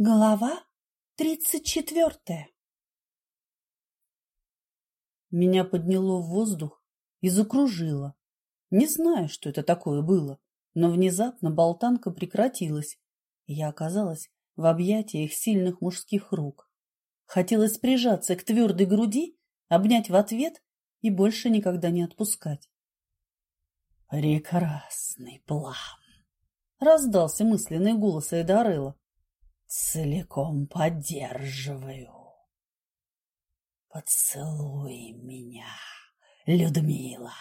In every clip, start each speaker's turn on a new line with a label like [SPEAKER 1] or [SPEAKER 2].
[SPEAKER 1] Глава тридцать четвертая Меня подняло в воздух и закружило. Не знаю, что это такое было, но внезапно болтанка прекратилась, и я оказалась в объятиях сильных мужских рук. Хотелось прижаться к твердой груди, обнять в ответ и больше никогда не отпускать. «Прекрасный план!» — раздался мысленный голос Эйдарелла. «Целиком поддерживаю. Поцелуй меня, Людмила!»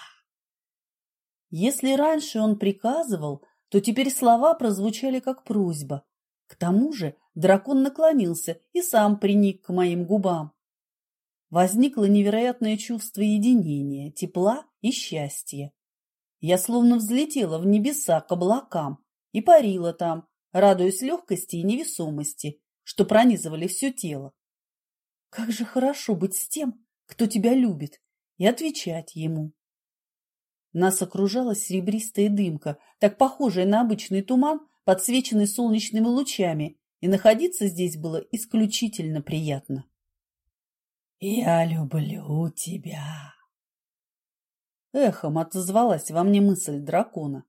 [SPEAKER 1] Если раньше он приказывал, то теперь слова прозвучали как просьба. К тому же дракон наклонился и сам приник к моим губам. Возникло невероятное чувство единения, тепла и счастья. Я словно взлетела в небеса к облакам и парила там, радуясь легкости и невесомости, что пронизывали все тело. Как же хорошо быть с тем, кто тебя любит, и отвечать ему. Нас окружала серебристая дымка, так похожая на обычный туман, подсвеченный солнечными лучами, и находиться здесь было исключительно приятно. «Я люблю тебя!» Эхом отозвалась во мне мысль дракона.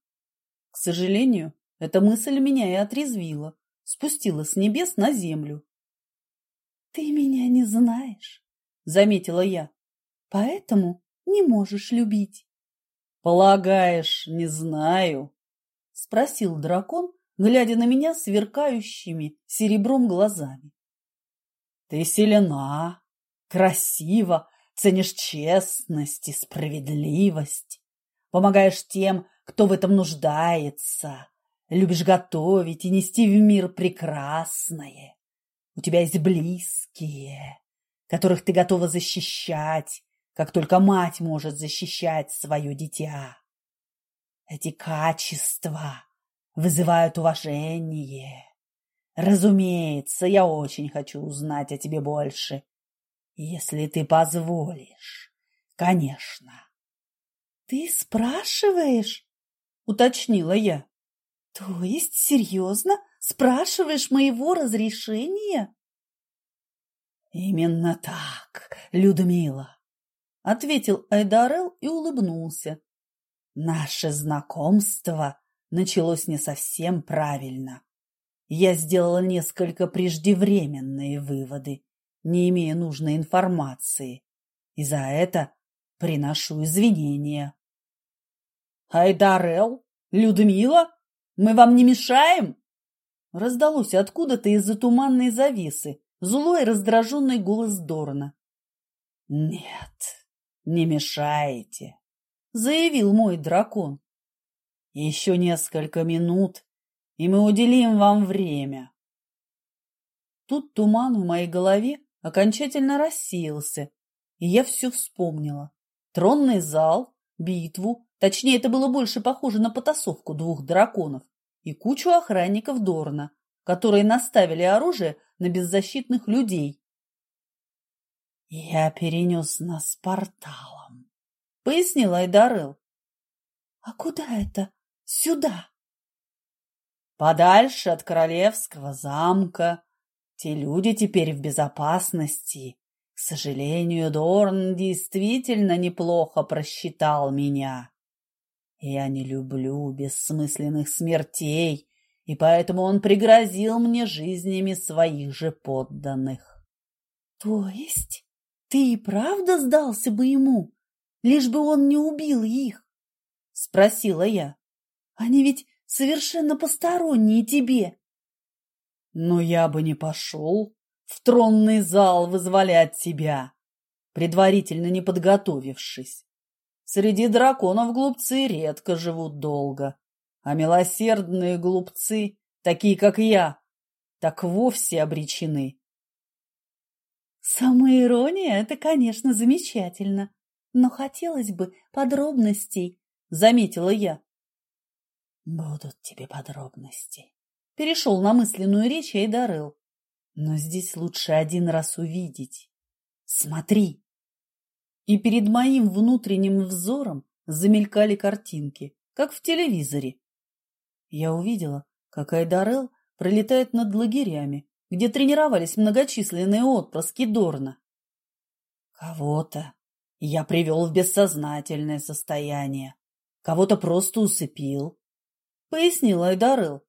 [SPEAKER 1] К сожалению, эта мысль меня и отрезвила, спустила с небес на землю. «Ты меня не знаешь», — заметила я, — «поэтому не можешь любить». «Полагаешь, не знаю?» — спросил дракон, глядя на меня сверкающими серебром глазами. «Ты силена, красива, ценишь честность и справедливость, помогаешь тем, кто в этом нуждается, любишь готовить и нести в мир прекрасное. У тебя есть близкие, которых ты готова защищать, как только мать может защищать свое дитя. Эти качества вызывают уважение. Разумеется, я очень хочу узнать о тебе больше. Если ты позволишь, конечно. Ты спрашиваешь? Уточнила я. То есть, серьезно, спрашиваешь моего разрешения? Именно так, Людмила ответил Айдарел и улыбнулся. Наше знакомство началось не совсем правильно. Я сделала несколько преждевременные выводы, не имея нужной информации, и за это приношу извинения. Айдарел, Людмила, мы вам не мешаем? Раздалось откуда-то из-за туманной завесы злой раздраженный голос Дорна. Нет, не мешаете, заявил мой дракон. Еще несколько минут, и мы уделим вам время. Тут туман в моей голове окончательно рассеялся, и я все вспомнила. Тронный зал, битву, точнее, это было больше похоже на потасовку двух драконов, и кучу охранников Дорна, которые наставили оружие на беззащитных людей. «Я перенес нас порталом», — пояснил Айдарел. «А куда это? Сюда?» «Подальше от королевского замка. Те люди теперь в безопасности. К сожалению, Дорн действительно неплохо просчитал меня. Я не люблю бессмысленных смертей, и поэтому он пригрозил мне жизнями своих же подданных». «То есть?» Ты и правда сдался бы ему, лишь бы он не убил их? — спросила я. — Они ведь совершенно посторонние тебе. — Но я бы не пошел в тронный зал вызволять тебя, предварительно не подготовившись. Среди драконов глупцы редко живут долго, а милосердные глупцы, такие как я, так вовсе обречены. Самоирония — это, конечно, замечательно, но хотелось бы подробностей, — заметила я. Будут тебе подробности. Перешел на мысленную речь Эйдарел. Но здесь лучше один раз увидеть. Смотри. И перед моим внутренним взором замелькали картинки, как в телевизоре. Я увидела, как Айдарел пролетает над лагерями, где тренировались многочисленные отпрыски Дорна. Кого-то я привел в бессознательное состояние, кого-то просто усыпил, — пояснил Айдарыл.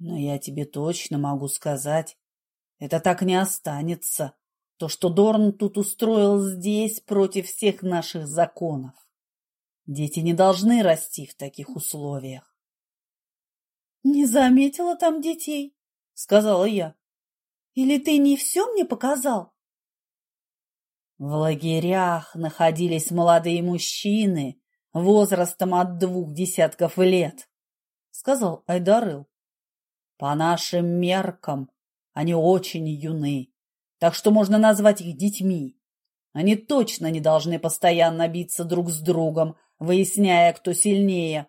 [SPEAKER 1] Но я тебе точно могу сказать, это так не останется, то, что Дорн тут устроил здесь против всех наших законов. Дети не должны расти в таких условиях. — Не заметила там детей, — сказала я. — Или ты не все мне показал? В лагерях находились молодые мужчины возрастом от двух десятков лет, — сказал Айдарыл. По нашим меркам они очень юны, так что можно назвать их детьми. Они точно не должны постоянно биться друг с другом, выясняя, кто сильнее.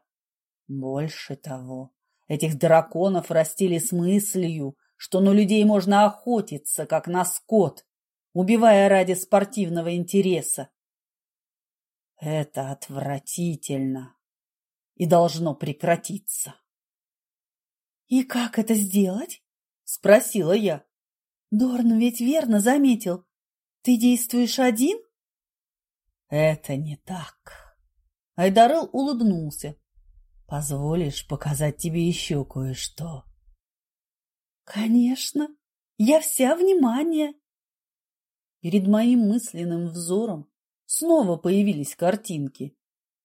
[SPEAKER 1] Больше того, этих драконов растили с мыслью, что на людей можно охотиться, как на скот, убивая ради спортивного интереса. Это отвратительно и должно прекратиться. — И как это сделать? — спросила я. — Дорн ведь верно заметил. Ты действуешь один? — Это не так. Айдарел улыбнулся. — Позволишь показать тебе еще кое-что? — Конечно. Я вся внимание. Перед моим мысленным взором снова появились картинки.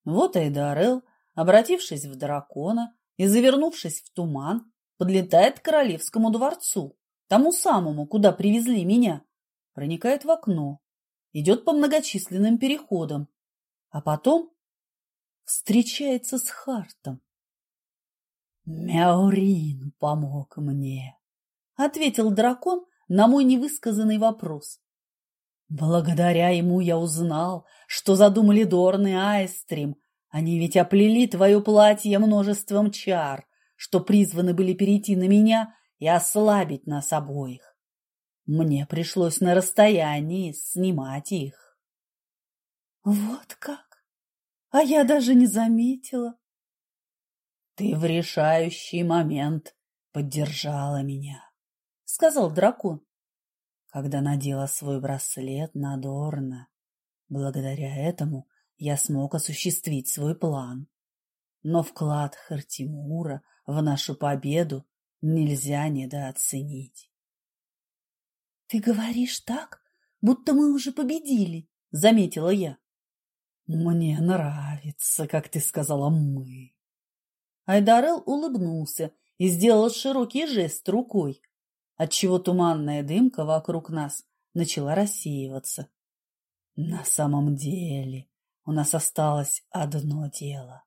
[SPEAKER 1] Вот Айдарел, обратившись в дракона и завернувшись в туман, подлетает к королевскому дворцу, тому самому, куда привезли меня, проникает в окно, идет по многочисленным переходам, а потом встречается с Хартом. «Мяурин помог мне», — ответил дракон на мой невысказанный вопрос. Благодаря ему я узнал, что задумали Дорн и Айстрим. Они ведь оплели твое платье множеством чар, что призваны были перейти на меня и ослабить нас обоих. Мне пришлось на расстоянии снимать их. Вот как? А я даже не заметила. Ты в решающий момент поддержала меня, — сказал дракон когда надела свой браслет на Дорна. Благодаря этому я смог осуществить свой план. Но вклад Хартимура в нашу победу нельзя недооценить. — Ты говоришь так, будто мы уже победили, — заметила я. — Мне нравится, как ты сказала «мы». Айдарел улыбнулся и сделал широкий жест рукой отчего туманная дымка вокруг нас начала рассеиваться. На самом деле у нас осталось одно дело.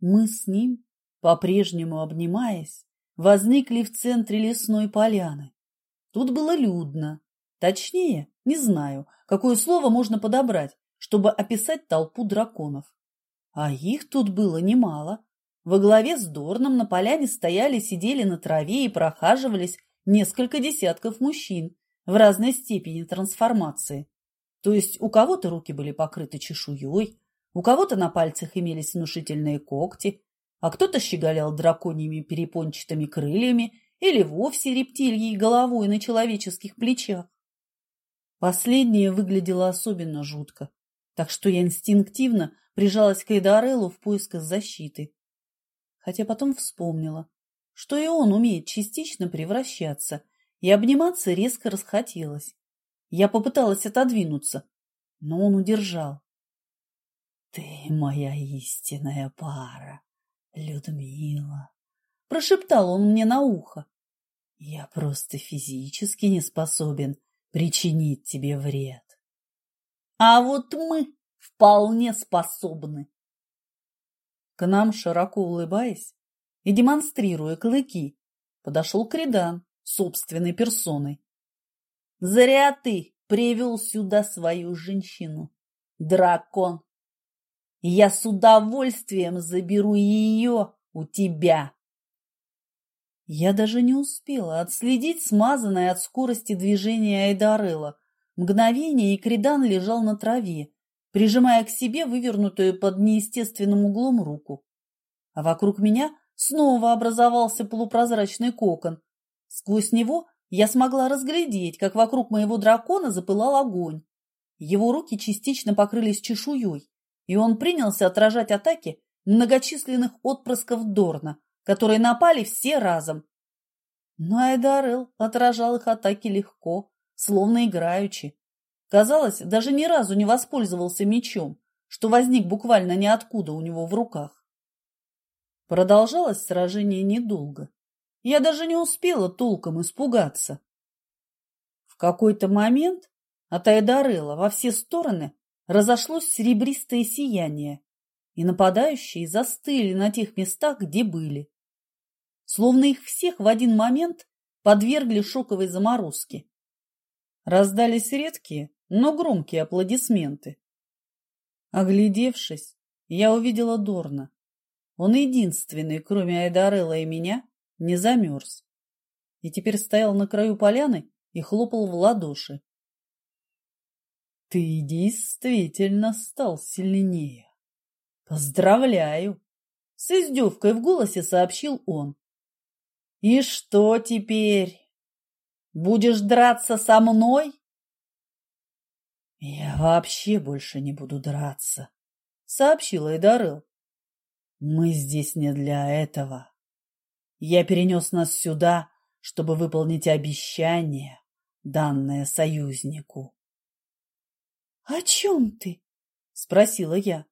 [SPEAKER 1] Мы с ним, по-прежнему обнимаясь, возникли в центре лесной поляны. Тут было людно. Точнее, не знаю, какое слово можно подобрать, чтобы описать толпу драконов. А их тут было немало. Во главе с Дорном на поляне стояли, сидели на траве и прохаживались несколько десятков мужчин в разной степени трансформации. То есть у кого-то руки были покрыты чешуей, у кого-то на пальцах имелись внушительные когти, а кто-то щеголял драконьими перепончатыми крыльями или вовсе рептильей головой на человеческих плечах. Последнее выглядело особенно жутко, так что я инстинктивно прижалась к Эйдареллу в поисках защиты хотя потом вспомнила, что и он умеет частично превращаться, и обниматься резко расхотелось. Я попыталась отодвинуться, но он удержал. — Ты моя истинная пара, Людмила, — прошептал он мне на ухо. — Я просто физически не способен причинить тебе вред. — А вот мы вполне способны. К нам, широко улыбаясь и демонстрируя клыки, подошел Кридан собственной персоной. «Зря ты привел сюда свою женщину, дракон. Я с удовольствием заберу ее у тебя». Я даже не успела отследить смазанное от скорости движения Айдарелла. Мгновение, и Кридан лежал на траве, прижимая к себе вывернутую под неестественным углом руку. А вокруг меня снова образовался полупрозрачный кокон, Сквозь него я смогла разглядеть, как вокруг моего дракона запылал огонь. Его руки частично покрылись чешуей, и он принялся отражать атаки многочисленных отпрысков Дорна, которые напали все разом. Но Айдарел отражал их атаки легко, словно играючи. Казалось, даже ни разу не воспользовался мечом, что возник буквально ниоткуда у него в руках. Продолжалось сражение недолго. Я даже не успела толком испугаться. В какой-то момент от Айдарела во все стороны разошлось серебристое сияние, и нападающие застыли на тех местах, где были. Словно их всех в один момент подвергли шоковой заморозке. Раздались редкие, но громкие аплодисменты. Оглядевшись, я увидела Дорна. Он единственный, кроме Айдарелла и меня, не замерз. И теперь стоял на краю поляны и хлопал в ладоши. Ты действительно стал сильнее. Поздравляю! С издевкой в голосе сообщил он. И что теперь? Будешь драться со мной? Я вообще больше не буду драться, сообщила Эдарел. Мы здесь не для этого. Я перенес нас сюда, чтобы выполнить обещание, данное союзнику. — О чем ты? — спросила я.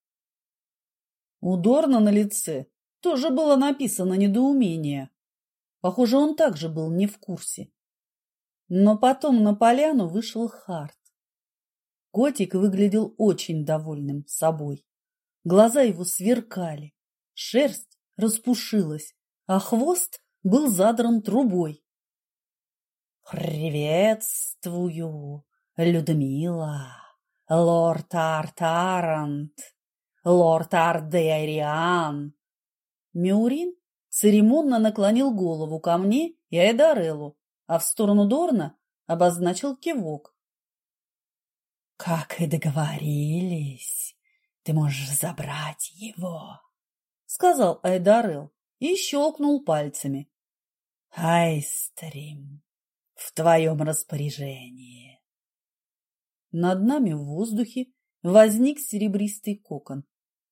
[SPEAKER 1] У Дорна на лице тоже было написано недоумение. Похоже, он также был не в курсе. Но потом на поляну вышел Харт. Котик выглядел очень довольным собой. Глаза его сверкали, шерсть распушилась, а хвост был задран трубой. «Приветствую, Людмила, лорд Артарант, лорд Ардеариан!» Меурин церемонно наклонил голову ко мне и Айдареллу, а в сторону Дорна обозначил кивок. «Как и договорились, ты можешь забрать его», — сказал Айдарел и щелкнул пальцами. «Айстрим, в твоем распоряжении». Над нами в воздухе возник серебристый кокон,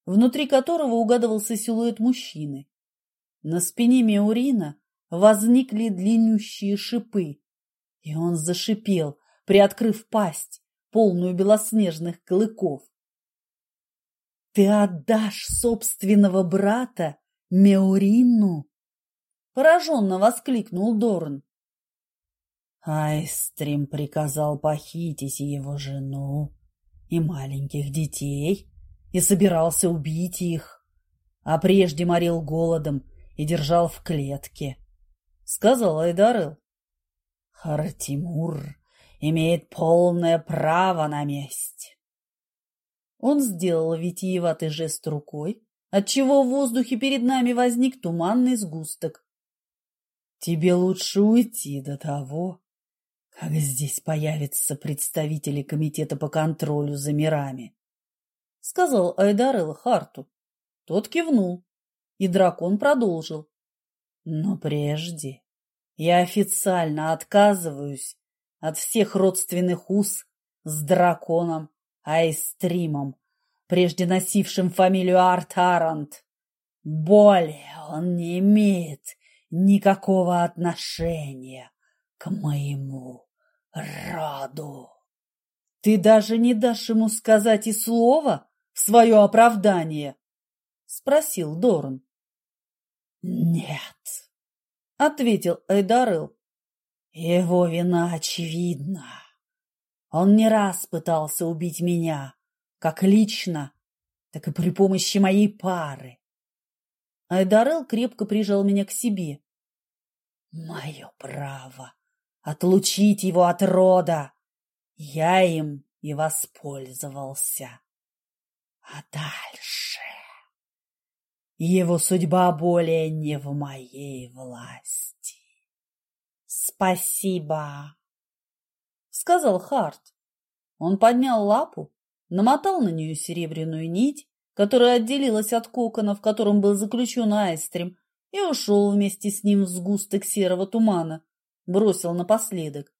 [SPEAKER 1] внутри которого угадывался силуэт мужчины. На спине Меурина возникли длиннющие шипы, и он зашипел, приоткрыв пасть, полную белоснежных клыков. «Ты отдашь собственного брата Меурину?» Пораженно воскликнул Дорн. Айстрим приказал похитить его жену и маленьких детей и собирался убить их, а прежде морил голодом и держал в клетке сказал Айдарел. Хартимур имеет полное право на месть. Он сделал витиеватый жест рукой, отчего в воздухе перед нами возник туманный сгусток. Тебе лучше уйти до того, как здесь появятся представители комитета по контролю за мирами, — сказал Айдарел Харту. Тот кивнул, и дракон продолжил. Но прежде я официально отказываюсь от всех родственных уз с драконом Айстримом, прежде носившим фамилию Артарант. Более он не имеет никакого отношения к моему роду. Ты даже не дашь ему сказать и слова в свое оправдание? — спросил Дорн. — Нет, — ответил Эйдарыл. Его вина очевидна. Он не раз пытался убить меня, как лично, так и при помощи моей пары. Айдарел крепко прижал меня к себе. Мое право отлучить его от рода. Я им и воспользовался. А дальше... Его судьба более не в моей власти. Спасибо, сказал Харт. Он поднял лапу, намотал на нее серебряную нить, которая отделилась от кокона, в котором был заключен Айстрим, и ушел вместе с ним в сгусток серого тумана, бросил напоследок.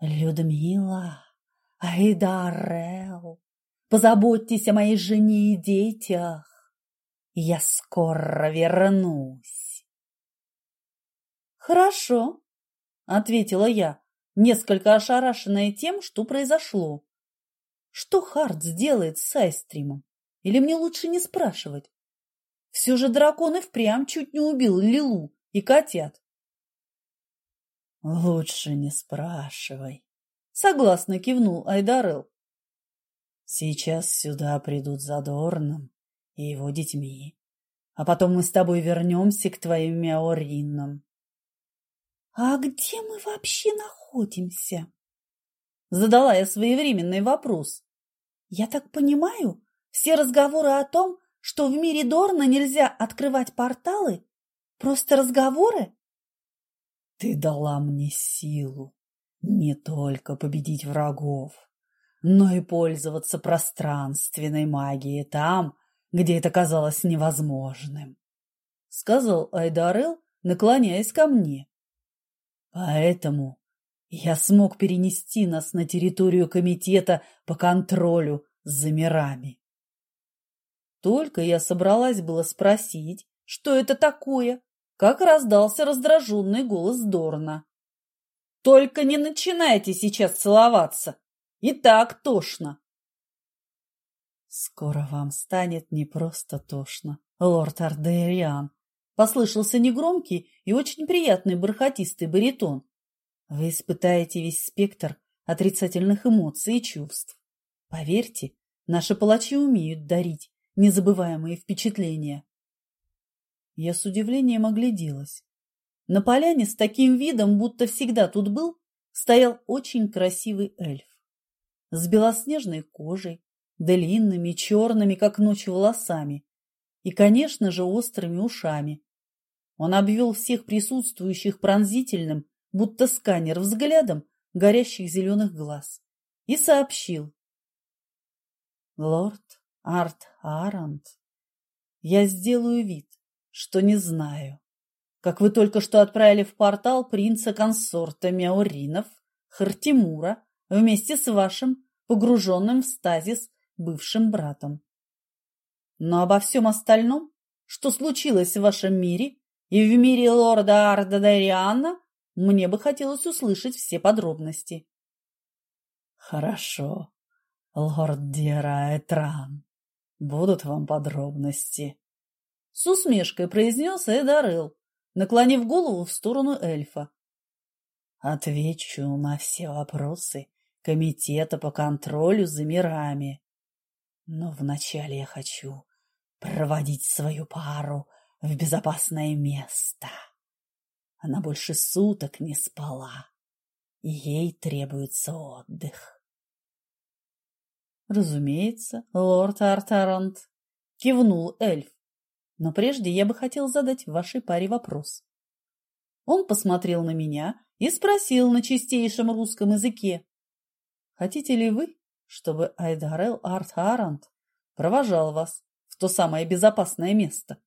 [SPEAKER 1] Людмила, Айдарел, позаботьтесь о моей жене и детях. Я скоро вернусь. Хорошо, ответила я, несколько ошарашенная тем, что произошло. Что Харт сделает с Сайстримом? Или мне лучше не спрашивать? Все же дракон и впрямь чуть не убил Лилу и котят. Лучше не спрашивай. Согласно кивнул Айдарел. Сейчас сюда придут за Дорном и его детьми. А потом мы с тобой вернемся к твоим мяоринам. — А где мы вообще находимся? Задала я своевременный вопрос. Я так понимаю, все разговоры о том, что в мире Дорна нельзя открывать порталы, просто разговоры? Ты дала мне силу не только победить врагов, но и пользоваться пространственной магией там, где это казалось невозможным, — сказал Айдарел, наклоняясь ко мне. Поэтому я смог перенести нас на территорию комитета по контролю за мирами. Только я собралась было спросить, что это такое, как раздался раздраженный голос Дорна. «Только не начинайте сейчас целоваться! И так тошно!» «Скоро вам станет не просто тошно, лорд Ардериан», — послышался негромкий и очень приятный бархатистый баритон. «Вы испытаете весь спектр отрицательных эмоций и чувств. Поверьте, наши палачи умеют дарить незабываемые впечатления». Я с удивлением огляделась. На поляне с таким видом, будто всегда тут был, стоял очень красивый эльф. С белоснежной кожей, длинными, черными, как ночь, волосами и, конечно же, острыми ушами. Он обвел всех присутствующих пронзительным, будто сканер, взглядом горящих зеленых глаз и сообщил. «Лорд Арт Арант, я сделаю вид, что не знаю, как вы только что отправили в портал принца-консорта Мяуринов, Хартимура, вместе с вашим, погруженным в стазис бывшим братом. Но обо всем остальном, что случилось в вашем мире и в мире лорда Арда Дайриана, мне бы хотелось услышать все подробности. Хорошо, лорд Дира Этран, будут вам подробности. С усмешкой произнес Эдарел, наклонив голову в сторону эльфа. Отвечу на все вопросы комитета по контролю за мирами. Но вначале я хочу проводить свою пару в безопасное место. Она больше суток не спала, и ей требуется отдых. Разумеется, лорд Артарант, кивнул эльф. Но прежде я бы хотел задать вашей паре вопрос. Он посмотрел на меня и спросил на чистейшем русском языке. Хотите ли вы, чтобы Айдарел Арт провожал вас в то самое безопасное место.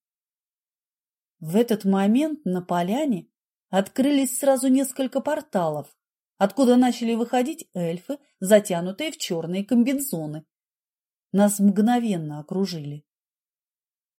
[SPEAKER 1] В этот момент на поляне открылись сразу несколько порталов, откуда начали выходить эльфы, затянутые в черные комбинзоны. Нас мгновенно окружили.